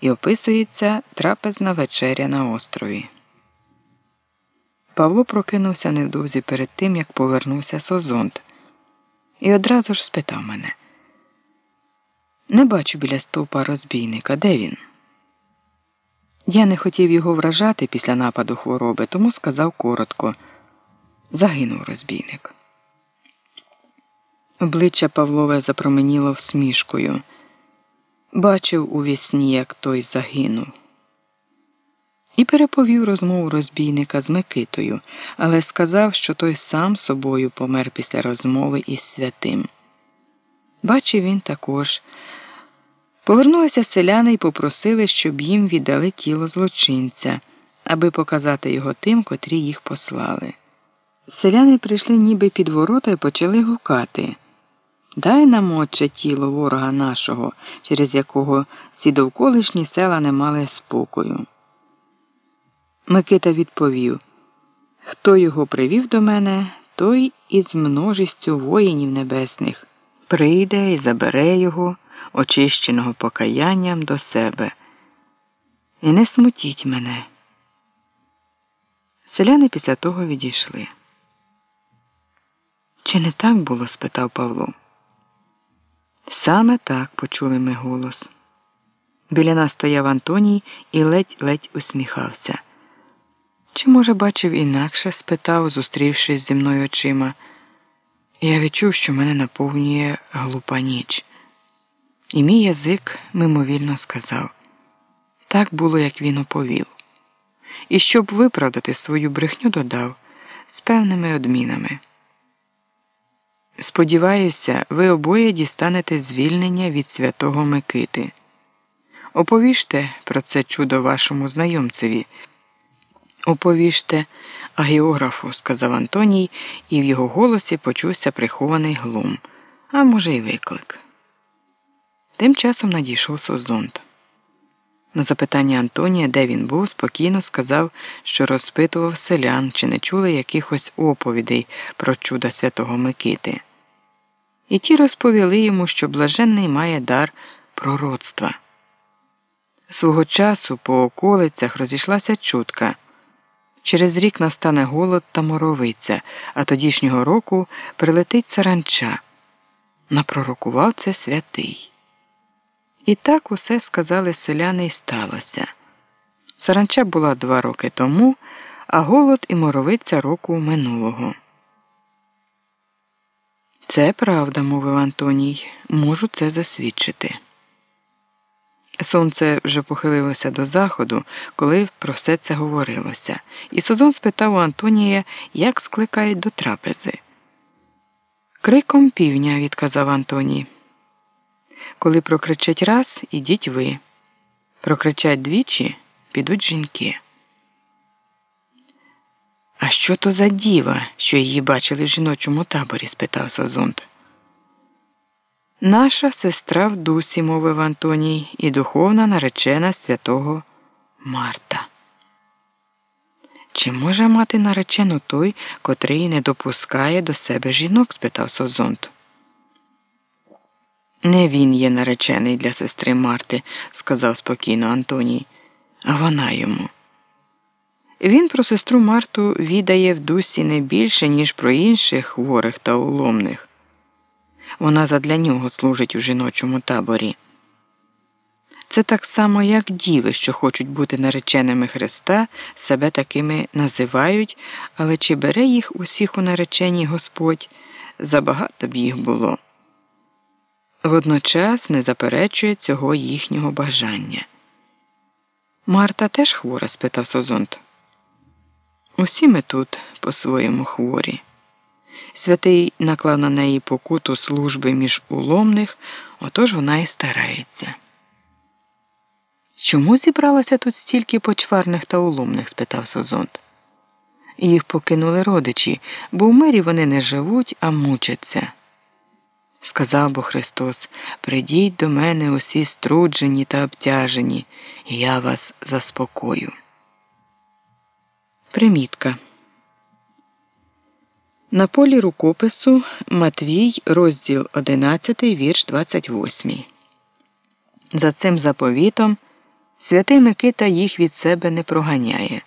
і описується трапезна вечеря на острові. Павло прокинувся невдовзі перед тим, як повернувся Созонт, і одразу ж спитав мене. Не бачу біля стовпа розбійника. Де він? Я не хотів його вражати після нападу хвороби, тому сказав коротко загинув розбійник. Обличчя Павлове запроменіло всмішкою. Бачив у вісні, як той загинув. І переповів розмову розбійника з Микитою, але сказав, що той сам собою помер після розмови із святим. Бачив він також. Повернулися селяни і попросили, щоб їм віддали тіло злочинця, аби показати його тим, котрі їх послали. Селяни прийшли ніби під ворота і почали гукати. Дай нам, отче, тіло ворога нашого, через якого ці довколишні села не мали спокою. Микита відповів Хто його привів до мене, той із множістю воїнів небесних прийде і забере його, очищеного покаянням до себе. І не смутіть мене. Селяни після того відійшли. Чи не так було? спитав Павло. Саме так почули ми голос. Біля нас стояв Антоній і ледь-ледь усміхався. Чи, може, бачив інакше? спитав, зустрівшись зі мною очима. Я відчув, що мене наповнює глупа ніч. І мій язик мимовільно сказав так було, як він оповів. І щоб виправдати свою брехню, додав з певними одмінами. Сподіваюся, ви обоє дістанете звільнення від святого Микити. Оповіжте про це чудо вашому знайомцеві. Оповіжте агіографу, сказав Антоній, і в його голосі почувся прихований глум, а може, й виклик. Тим часом надійшов Созонт. На запитання Антонія, де він був, спокійно сказав, що розпитував селян, чи не чули якихось оповідей про чуда святого Микити. І ті розповіли йому, що блаженний має дар пророцтва. Свого часу по околицях розійшлася чутка. Через рік настане голод та моровиця, а тодішнього року прилетить саранча. Напророкував це святий. І так усе сказали селяни і сталося. Саранча була два роки тому, а голод і моровиця року минулого. Це правда, мовив Антоній, можу це засвідчити. Сонце вже похилилося до заходу, коли про все це говорилося, і Созон спитав у Антонія, як скликають до трапези. Криком півня, відказав Антоній. Коли прокричать раз, ідіть ви. Прокричать двічі, підуть жінки. А що то за діва, що її бачили в жіночому таборі? спитав Созонт. Наша сестра в дусі, мовив Антоній, і духовна наречена святого Марта. Чи може мати наречену той, котрий не допускає до себе жінок? спитав Созонт. Не він є наречений для сестри Марти, сказав спокійно Антоній, а вона йому. Він про сестру Марту відає в дусі не більше, ніж про інших хворих та уломних. Вона задля нього служить у жіночому таборі. Це так само, як діви, що хочуть бути нареченими Христа, себе такими називають, але чи бере їх усіх у нареченні Господь, забагато б їх було. Водночас не заперечує цього їхнього бажання. Марта теж хвора? спитав Созонт. Усі ми тут по-своєму хворі. Святий наклав на неї покуту служби між уломних, отож вона і старається. Чому зібралося тут стільки почварних та уломних? спитав Созонт. Їх покинули родичі, бо в мирі вони не живуть, а мучаться. Сказав бо Христос Придіть до мене усі струджені та обтяжені, і я вас заспокою. Примітка. На полі рукопису Матвій, розділ 11, вірш 28. За цим заповітом Святий Микита їх від себе не проганяє.